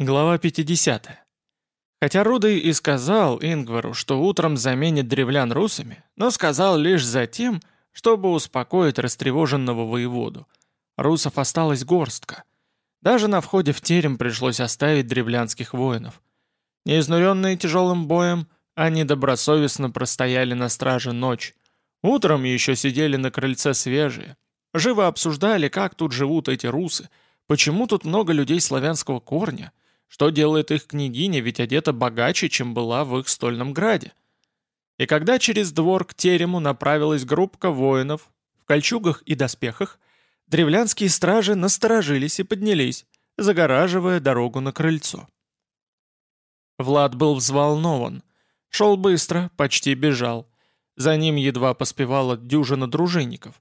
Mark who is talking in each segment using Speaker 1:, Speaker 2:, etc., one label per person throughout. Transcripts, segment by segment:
Speaker 1: Глава 50. Хотя Рудый и сказал Ингвару, что утром заменит древлян русами, но сказал лишь за тем, чтобы успокоить растревоженного воеводу. Русов осталась горстка. Даже на входе в терем пришлось оставить древлянских воинов. Неизнуренные тяжелым боем, они добросовестно простояли на страже ночь. Утром еще сидели на крыльце свежие. Живо обсуждали, как тут живут эти русы, почему тут много людей славянского корня — что делает их княгиня, ведь одета богаче, чем была в их стольном граде? И когда через двор к терему направилась группка воинов в кольчугах и доспехах, древлянские стражи насторожились и поднялись, загораживая дорогу на крыльцо. Влад был взволнован. Шел быстро, почти бежал. За ним едва поспевала дюжина дружинников.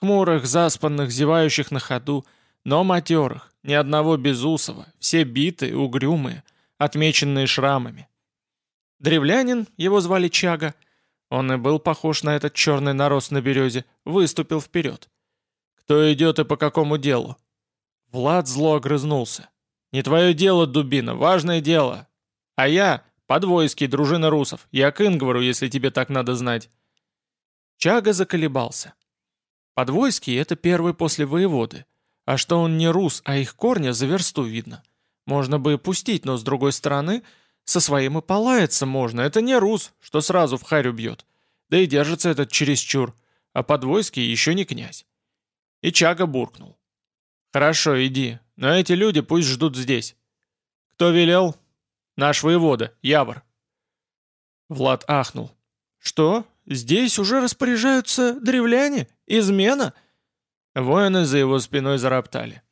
Speaker 1: Хмурых, заспанных, зевающих на ходу — но матерых, ни одного безусого, все битые, угрюмые, отмеченные шрамами. Древлянин, его звали Чага, он и был похож на этот черный нарост на березе, выступил вперед. «Кто идет и по какому делу?» Влад зло огрызнулся. «Не твое дело, дубина, важное дело. А я — подвойский, дружина русов. Я к Ингвару, если тебе так надо знать». Чага заколебался. Подвойский — это первый после воеводы. А что он не рус, а их корня за версту видно. Можно бы и пустить, но с другой стороны, со своим и полаяться можно. Это не рус, что сразу в харю бьет. Да и держится этот чересчур. А подвойский еще не князь. И Чага буркнул. «Хорошо, иди, но эти люди пусть ждут здесь». «Кто велел?» «Наш воевода, Явор». Влад ахнул. «Что? Здесь уже распоряжаются древляне? Измена?» Воины за его спиной зароптали.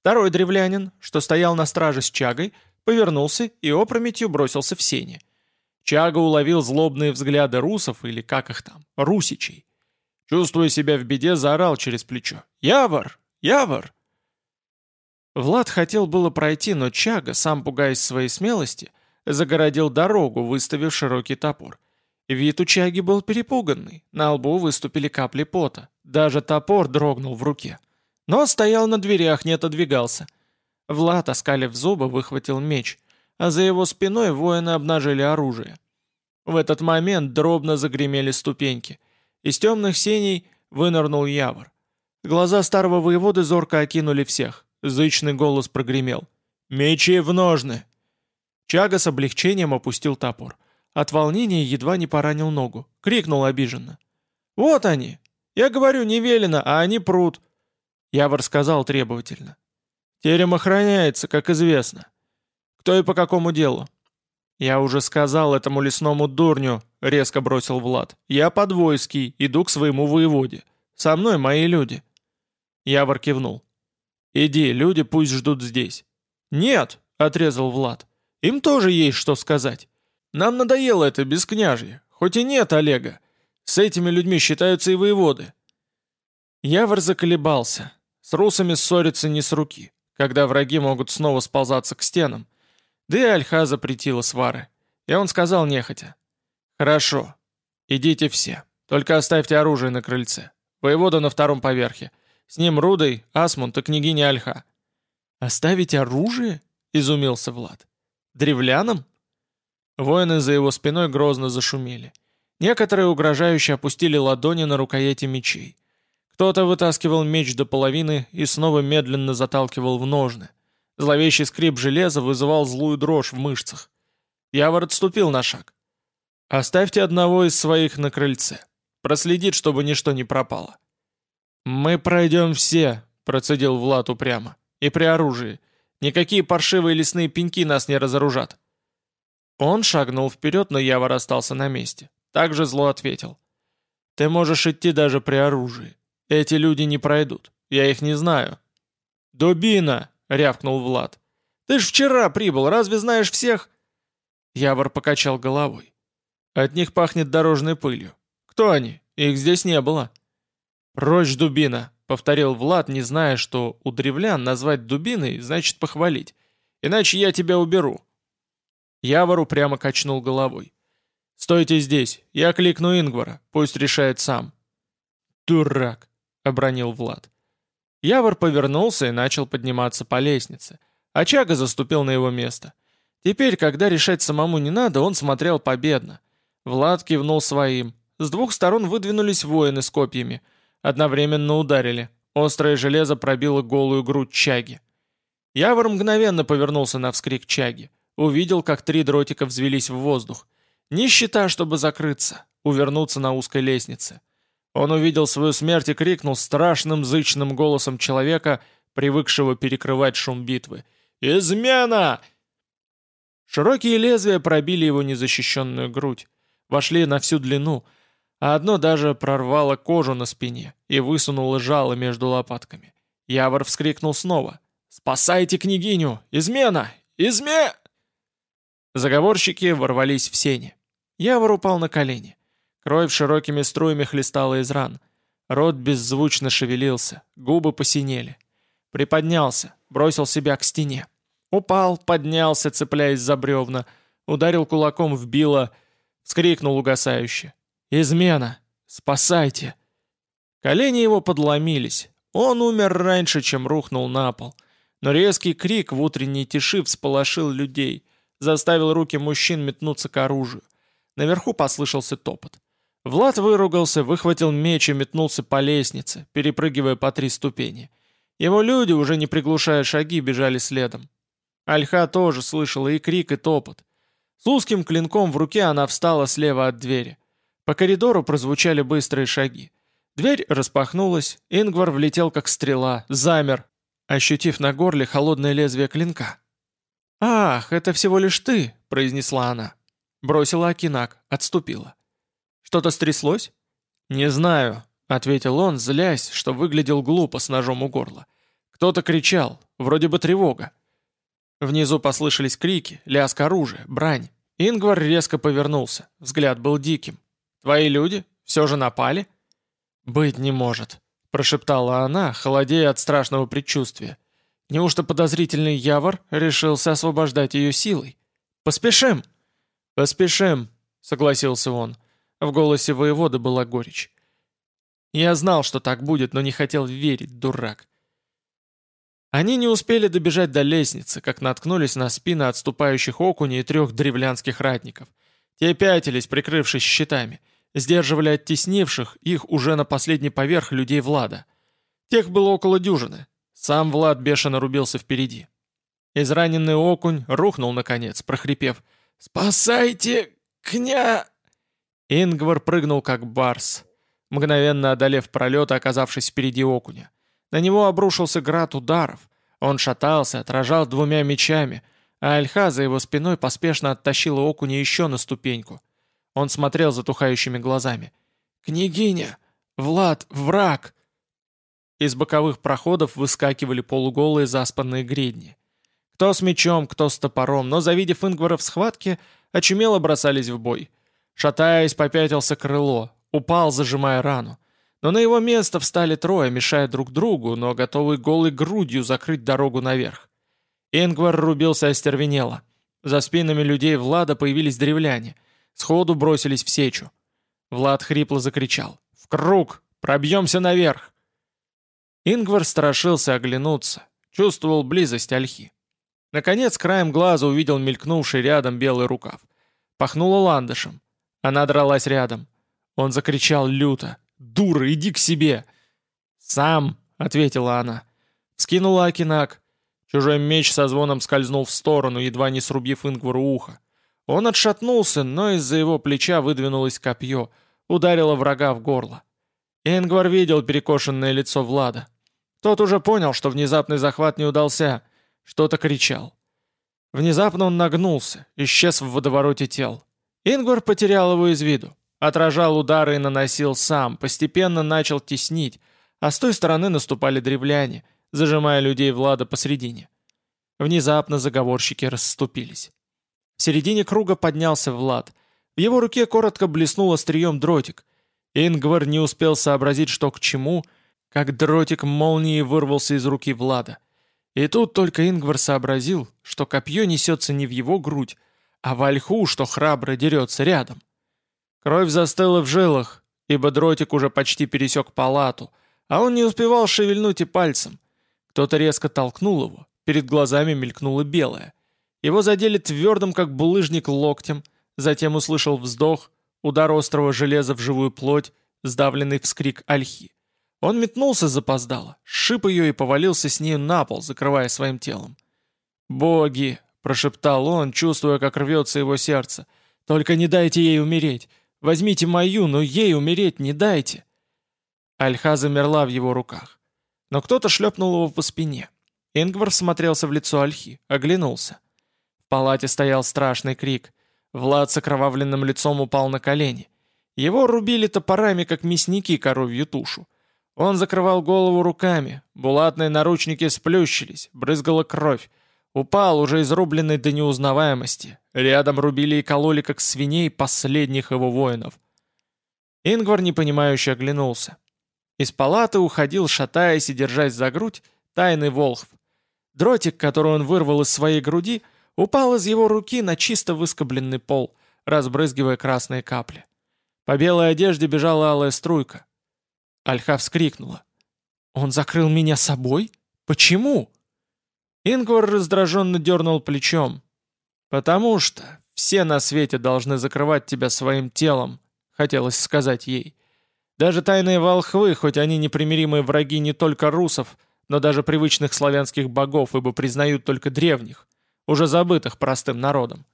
Speaker 1: Второй древлянин, что стоял на страже с Чагой, повернулся и опрометью бросился в сени. Чага уловил злобные взгляды русов, или как их там, русичей. Чувствуя себя в беде, заорал через плечо. «Явор! Явор!» Влад хотел было пройти, но Чага, сам пугаясь своей смелости, загородил дорогу, выставив широкий топор. Вид у Чаги был перепуганный, на лбу выступили капли пота, даже топор дрогнул в руке. Но стоял на дверях, не отодвигался. Влад, оскалив зубы, выхватил меч, а за его спиной воины обнажили оружие. В этот момент дробно загремели ступеньки. Из темных сеней вынырнул Явор. Глаза старого воеводы зорко окинули всех. Зычный голос прогремел. «Мечи в ножны!» Чага с облегчением опустил топор. От волнения едва не поранил ногу. Крикнул обиженно. «Вот они! Я говорю, не велено, а они прут!» Явор сказал требовательно. «Терем охраняется, как известно. Кто и по какому делу?» «Я уже сказал этому лесному дурню», — резко бросил Влад. «Я подвойский, иду к своему воеводе. Со мной мои люди». Явор кивнул. «Иди, люди пусть ждут здесь». «Нет», — отрезал Влад. «Им тоже есть что сказать. Нам надоело это бескняжье, хоть и нет Олега. С этими людьми считаются и воеводы». Явор заколебался. С русами ссориться не с руки, когда враги могут снова сползаться к стенам. Да и Альха запретила свары. И он сказал нехотя. «Хорошо, идите все, только оставьте оружие на крыльце. Воевода на втором поверхе. С ним Рудой, Асмунд и княгиня Альха». «Оставить оружие?» — изумился Влад. «Древлянам?» Воины за его спиной грозно зашумели. Некоторые угрожающе опустили ладони на рукояти мечей. Кто-то вытаскивал меч до половины и снова медленно заталкивал в ножны. Зловещий скрип железа вызывал злую дрожь в мышцах. Явор отступил на шаг. «Оставьте одного из своих на крыльце. Проследит, чтобы ничто не пропало». «Мы пройдем все», — процедил Влад упрямо. «И при оружии. Никакие паршивые лесные пеньки нас не разоружат». Он шагнул вперед, но Явор остался на месте. Также зло ответил. «Ты можешь идти даже при оружии. Эти люди не пройдут. Я их не знаю». «Дубина!» — рявкнул Влад. «Ты ж вчера прибыл, разве знаешь всех?» Явор покачал головой. «От них пахнет дорожной пылью. Кто они? Их здесь не было». «Прочь, дубина!» — повторил Влад, не зная, что у древлян назвать дубиной значит похвалить. «Иначе я тебя уберу». Явор упрямо качнул головой. «Стойте здесь, я кликну Ингвара, пусть решает сам». «Дурак!» — обронил Влад. Явор повернулся и начал подниматься по лестнице. а Чага заступил на его место. Теперь, когда решать самому не надо, он смотрел победно. Влад кивнул своим. С двух сторон выдвинулись воины с копьями. Одновременно ударили. Острое железо пробило голую грудь Чаги. Явор мгновенно повернулся на вскрик Чаги. Увидел, как три дротика взвелись в воздух. Не счета, чтобы закрыться, увернуться на узкой лестнице. Он увидел свою смерть и крикнул страшным зычным голосом человека, привыкшего перекрывать шум битвы. «Измена!» Широкие лезвия пробили его незащищенную грудь, вошли на всю длину, а одно даже прорвало кожу на спине и высунуло жало между лопатками. Явор вскрикнул снова. «Спасайте княгиню! Измена! Изме...» Заговорщики ворвались в сени. Явор упал на колени. Кровь широкими струями хлестала из ран. Рот беззвучно шевелился, губы посинели. Приподнялся, бросил себя к стене. Упал, поднялся, цепляясь за бревна, ударил кулаком в било, вскрикнул угасающе. «Измена! Спасайте!» Колени его подломились. Он умер раньше, чем рухнул на пол. Но резкий крик в утренней тиши всполошил людей, заставил руки мужчин метнуться к оружию. Наверху послышался топот. Влад выругался, выхватил меч и метнулся по лестнице, перепрыгивая по три ступени. Его люди, уже не приглушая шаги, бежали следом. Альха тоже слышала и крик, и топот. С узким клинком в руке она встала слева от двери. По коридору прозвучали быстрые шаги. Дверь распахнулась, Ингвар влетел как стрела, замер, ощутив на горле холодное лезвие клинка. «Ах, это всего лишь ты», — произнесла она. Бросила Акинак, отступила. «Что-то стряслось?» «Не знаю», — ответил он, злясь, что выглядел глупо с ножом у горла. «Кто-то кричал, вроде бы тревога. Внизу послышались крики, лязг оружия, брань. Ингвар резко повернулся, взгляд был диким. «Твои люди? Все же напали?» «Быть не может», — прошептала она, холодея от страшного предчувствия. «Неужто подозрительный Явор решился освобождать ее силой? Поспешим!» «Поспешим», — согласился он. В голосе воевода была горечь. «Я знал, что так будет, но не хотел верить, дурак. Они не успели добежать до лестницы, как наткнулись на спины отступающих окуней и трех древлянских ратников. Те пятились, прикрывшись щитами, сдерживали оттеснивших их уже на последний поверх людей Влада. Тех было около дюжины. Сам Влад бешено рубился впереди. Израненный окунь рухнул наконец, прохрипев «Спасайте, кня...» Ингвар прыгнул как барс, мгновенно одолев пролет, оказавшись впереди окуня. На него обрушился град ударов. Он шатался, отражал двумя мечами, а Альха за его спиной поспешно оттащила окуня еще на ступеньку. Он смотрел затухающими глазами. «Княгиня! Влад! Враг!» Из боковых проходов выскакивали полуголые заспанные гридни. Кто с мечом, кто с топором, но, завидев Ингвара в схватке, очумело бросались в бой. Шатаясь, попятился крыло, упал, зажимая рану. Но на его место встали трое, мешая друг другу, но готовые голой грудью закрыть дорогу наверх. Ингвар рубился остервенело. За спинами людей Влада появились древляне. Сходу бросились в сечу. Влад хрипло закричал. «В круг! Пробьемся наверх!» Ингвар страшился оглянуться. Чувствовал близость ольхи. Наконец, краем глаза увидел мелькнувший рядом белый рукав. Пахнуло ландышем. Она дралась рядом. Он закричал люто. «Дура, иди к себе!» «Сам!» — ответила она. Скинула Акинак. Чужой меч со звоном скользнул в сторону, едва не срубив Ингвару ухо. Он отшатнулся, но из-за его плеча выдвинулось копье, ударило врага в горло. Ингвар видел перекошенное лицо Влада. Тот уже понял, что внезапный захват не удался, что-то кричал. Внезапно он нагнулся, исчез в водовороте тел. Ингвар потерял его из виду. Отражал удары и наносил сам, постепенно начал теснить, а с той стороны наступали древляне, зажимая людей Влада посредине. Внезапно заговорщики расступились. В середине круга поднялся Влад. В его руке коротко блеснул острием дротик. Ингвар не успел сообразить, что к чему, как дротик молнии вырвался из руки Влада. И тут только Ингвар сообразил, что копье несется не в его грудь, а в ольху, что храбро дерется рядом. Кровь застыла в жилах, ибо дротик уже почти пересек палату, а он не успевал шевельнуть и пальцем. Кто-то резко толкнул его, перед глазами мелькнуло белое. Его задели твердым, как булыжник, локтем, затем услышал вздох, удар острого железа в живую плоть, сдавленный вскрик ольхи. Он метнулся запоздало, сшиб ее и повалился с нею на пол, закрывая своим телом. «Боги!» — прошептал он, чувствуя, как рвется его сердце. «Только не дайте ей умереть! Возьмите мою, но ей умереть не дайте!» Альха замерла в его руках. Но кто-то шлепнул его по спине. Ингвар смотрелся в лицо Альхи, оглянулся. В палате стоял страшный крик. Влад с окровавленным лицом упал на колени. Его рубили топорами, как мясники коровью тушу. Он закрывал голову руками, булатные наручники сплющились, брызгала кровь. Упал, уже изрубленный до неузнаваемости. Рядом рубили и кололи, как свиней, последних его воинов. Ингвар непонимающе оглянулся. Из палаты уходил, шатаясь и держась за грудь, тайный Волхв. Дротик, который он вырвал из своей груди, упал из его руки на чисто выскобленный пол, разбрызгивая красные капли. По белой одежде бежала алая струйка. Альха вскрикнула. «Он закрыл меня собой? Почему?» Ингвар раздраженно дернул плечом. «Потому что все на свете должны закрывать тебя своим телом», — хотелось сказать ей. Даже тайные волхвы, хоть они непримиримые враги не только русов, но даже привычных славянских богов, ибо признают только древних, уже забытых простым народом.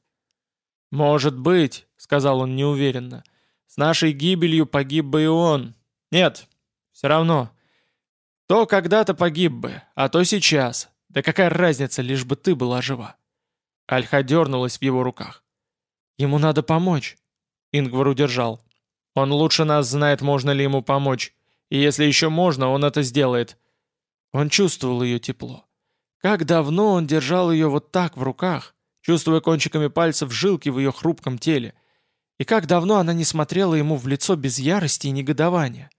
Speaker 1: «Может быть», — сказал он неуверенно, — «с нашей гибелью погиб бы и он. Нет, все равно. То когда-то погиб бы, а то сейчас. Да какая разница, лишь бы ты была жива». Альха дернулась в его руках. «Ему надо помочь». Ингвар удержал. «Он лучше нас знает, можно ли ему помочь. И если еще можно, он это сделает». Он чувствовал ее тепло. Как давно он держал ее вот так в руках, чувствуя кончиками пальцев жилки в ее хрупком теле. И как давно она не смотрела ему в лицо без ярости и негодования.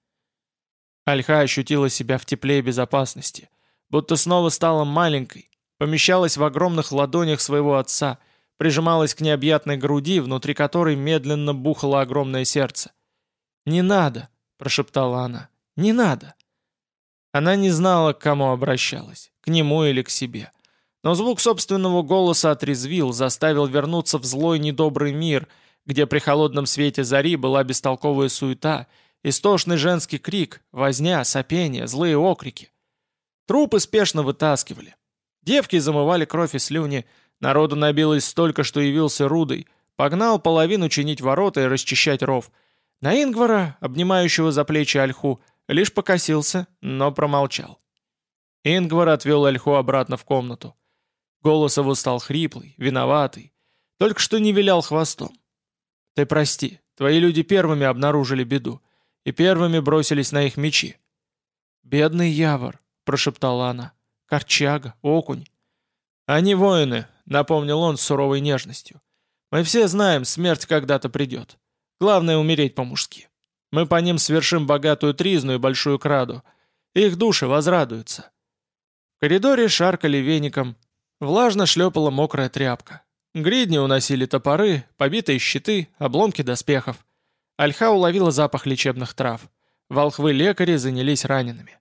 Speaker 1: Альха ощутила себя в тепле и безопасности, будто снова стала маленькой, помещалась в огромных ладонях своего отца, прижималась к необъятной груди, внутри которой медленно бухало огромное сердце. «Не надо!» — прошептала она. «Не надо!» Она не знала, к кому обращалась, к нему или к себе. Но звук собственного голоса отрезвил, заставил вернуться в злой недобрый мир, где при холодном свете зари была бестолковая суета — Истошный женский крик, возня, сопение, злые окрики. Трупы спешно вытаскивали. Девки замывали кровь и слюни, народу набилось столько, что явился Рудой, погнал половину чинить ворота и расчищать ров. На Ингвара, обнимающего за плечи Ольху, лишь покосился, но промолчал. Ингвар отвел Ольху обратно в комнату. Голос его стал хриплый, виноватый. Только что не вилял хвостом. «Ты прости, твои люди первыми обнаружили беду и первыми бросились на их мечи. «Бедный Явор», — прошептала она, — «корчага, окунь». «Они воины», — напомнил он с суровой нежностью. «Мы все знаем, смерть когда-то придет. Главное — умереть по-мужски. Мы по ним свершим богатую тризну и большую краду. Их души возрадуются». В коридоре шаркали веником. Влажно шлепала мокрая тряпка. Гридни уносили топоры, побитые щиты, обломки доспехов. Альха уловила запах лечебных трав. Волхвы-лекари занялись ранеными.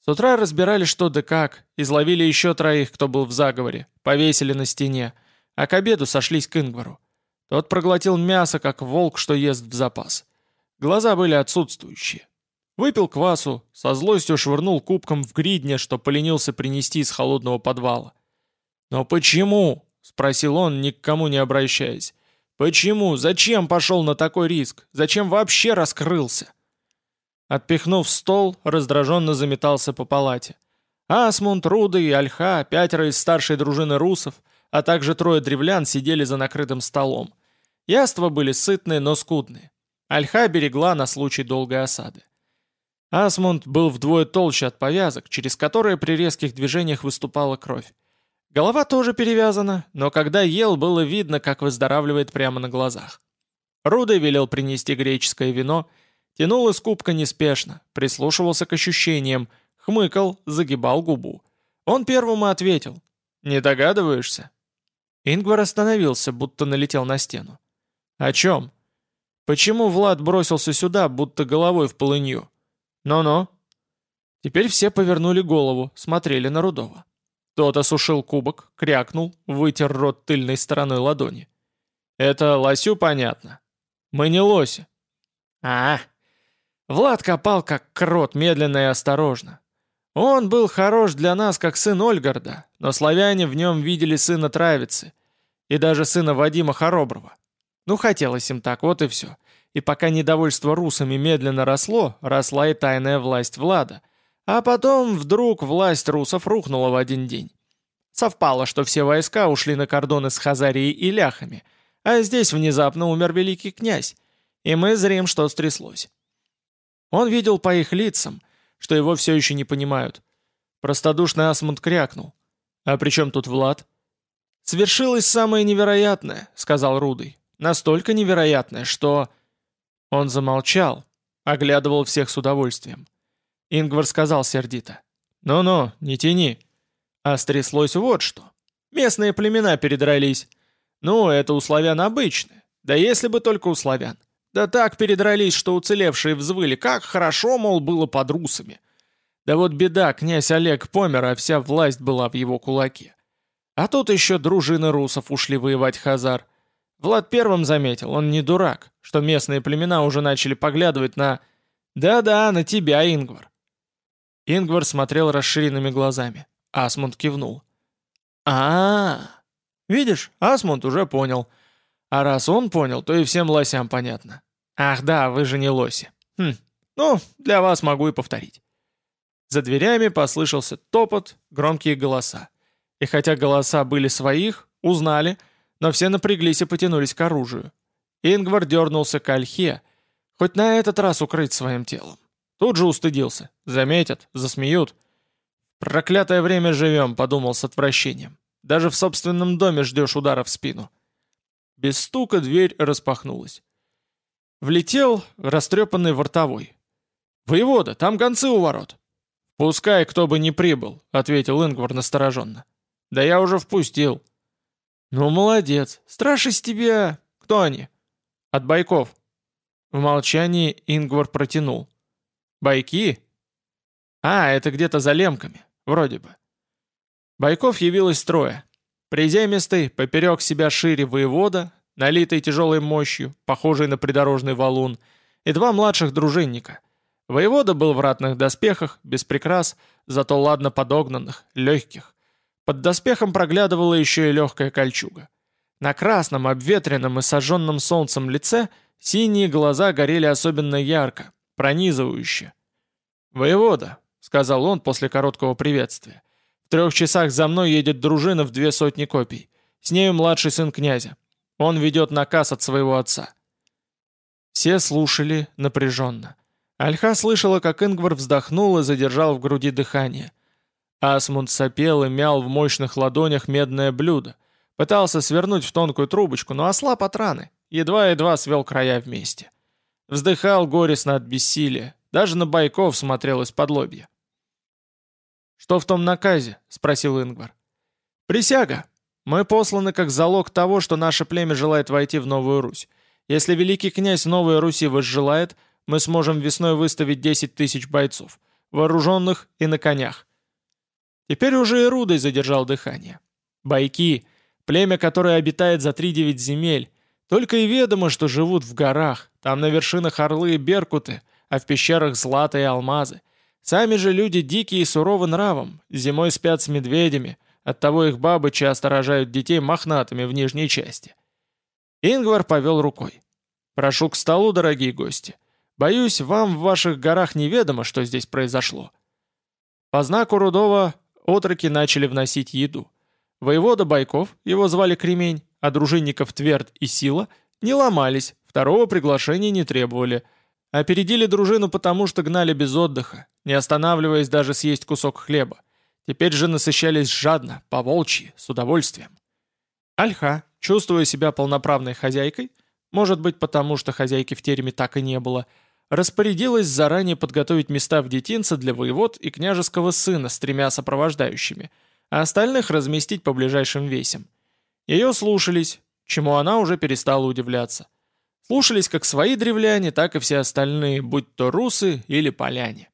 Speaker 1: С утра разбирали что да как, изловили еще троих, кто был в заговоре, повесили на стене, а к обеду сошлись к Ингвару. Тот проглотил мясо, как волк, что ест в запас. Глаза были отсутствующие. Выпил квасу, со злостью швырнул кубком в гридне, что поленился принести из холодного подвала. «Но почему?» — спросил он, ни к кому не обращаясь. Почему? Зачем пошел на такой риск? Зачем вообще раскрылся? Отпихнув стол, раздраженно заметался по палате. Асмунд, Руда и Альха, пятеро из старшей дружины русов, а также трое древлян сидели за накрытым столом. Яства были сытные, но скудные. Альха берегла на случай долгой осады. Асмунд был вдвое толще от повязок, через которые при резких движениях выступала кровь. Голова тоже перевязана, но когда ел, было видно, как выздоравливает прямо на глазах. Рудой велел принести греческое вино, тянул из кубка неспешно, прислушивался к ощущениям, хмыкал, загибал губу. Он первому ответил. «Не догадываешься?» Ингвар остановился, будто налетел на стену. «О чем?» «Почему Влад бросился сюда, будто головой в полынью?» «Но-но». Теперь все повернули голову, смотрели на Рудова. Тот осушил кубок, крякнул, вытер рот тыльной стороной ладони. «Это лосю понятно. Мы не лоси». «А, Влад копал как крот, медленно и осторожно. Он был хорош для нас, как сын Ольгарда, но славяне в нем видели сына Травицы и даже сына Вадима Хороброва. Ну, хотелось им так, вот и все. И пока недовольство русами медленно росло, росла и тайная власть Влада. А потом вдруг власть русов рухнула в один день. Совпало, что все войска ушли на кордоны с Хазарией и ляхами, а здесь внезапно умер великий князь, и мы зрим, что стряслось. Он видел по их лицам, что его все еще не понимают. Простодушный Асмунд крякнул. «А при чем тут Влад?» «Свершилось самое невероятное», — сказал Рудый. «Настолько невероятное, что...» Он замолчал, оглядывал всех с удовольствием. Ингвар сказал сердито. «Ну-ну, не тяни». А стряслось вот что. Местные племена передрались. Ну, это у славян обычно. Да если бы только у славян. Да так передрались, что уцелевшие взвыли, как хорошо, мол, было под русами. Да вот беда, князь Олег помер, а вся власть была в его кулаке. А тут еще дружины русов ушли воевать Хазар. Влад первым заметил, он не дурак, что местные племена уже начали поглядывать на... Да-да, на тебя, Ингвар. Ингвар смотрел расширенными глазами. Асмунд кивнул. а, -а. Видишь, Асмунд уже понял. А раз он понял, то и всем лосям понятно. «Ах да, вы же не лоси. Хм, ну, для вас могу и повторить». За дверями послышался топот, громкие голоса. И хотя голоса были своих, узнали, но все напряглись и потянулись к оружию. Ингвар дернулся к ольхе, хоть на этот раз укрыть своим телом. Тут же устыдился. Заметят, засмеют. «Проклятое время живем», — подумал с отвращением. «Даже в собственном доме ждешь удара в спину». Без стука дверь распахнулась. Влетел растрепанный вортовой. «Воевода, там гонцы у ворот». «Пускай кто бы ни прибыл», — ответил Ингвар настороженно. «Да я уже впустил». «Ну, молодец. Страж из тебя... Кто они?» «От бойков». В молчании Ингвар протянул. «Байки?» «А, это где-то за лемками. Вроде бы». Бойков явилось трое. Приземистый, поперек себя шире воевода, налитый тяжелой мощью, похожий на придорожный валун, и два младших дружинника. Воевода был в ратных доспехах, без прикрас, зато ладно подогнанных, легких. Под доспехом проглядывала еще и легкая кольчуга. На красном, обветренном и сожженном солнцем лице синие глаза горели особенно ярко, пронизывающе. «Воевода», — сказал он после короткого приветствия, — «в трех часах за мной едет дружина в две сотни копий. С нею младший сын князя. Он ведет наказ от своего отца». Все слушали напряженно. Альха слышала, как Ингвар вздохнул и задержал в груди дыхание. Асмунд сопел и мял в мощных ладонях медное блюдо. Пытался свернуть в тонкую трубочку, но ослаб от раны. Едва-едва свел края вместе. Вздыхал горестно от бессилия. Даже на бойков смотрел из-под лобья. «Что в том наказе?» — спросил Ингвар. «Присяга. Мы посланы как залог того, что наше племя желает войти в Новую Русь. Если великий князь Новой Руси возжелает, мы сможем весной выставить 10 тысяч бойцов, вооруженных и на конях. Теперь уже и Рудой задержал дыхание. Байки, племя, которое обитает за три девять земель, только и ведомо, что живут в горах, там на вершинах орлы и беркуты, а в пещерах злато и алмазы. Сами же люди дикие и суровы нравом, зимой спят с медведями, Оттого их бабы часто рожают детей мохнатыми в нижней части. Ингвар повел рукой. «Прошу к столу, дорогие гости. Боюсь, вам в ваших горах неведомо, что здесь произошло». По знаку Рудова отроки начали вносить еду. Воевода Байков, его звали Кремень, а дружинников Тверд и Сила не ломались, второго приглашения не требовали. Опередили дружину потому, что гнали без отдыха, не останавливаясь даже съесть кусок хлеба. Теперь же насыщались жадно, по-волчьи, с удовольствием. Альха, чувствуя себя полноправной хозяйкой, может быть потому, что хозяйки в тереме так и не было, распорядилась заранее подготовить места в детинце для воевод и княжеского сына с тремя сопровождающими, а остальных разместить по ближайшим весям. Ее слушались, чему она уже перестала удивляться. Слушались как свои древляне, так и все остальные, будь то русы или поляне.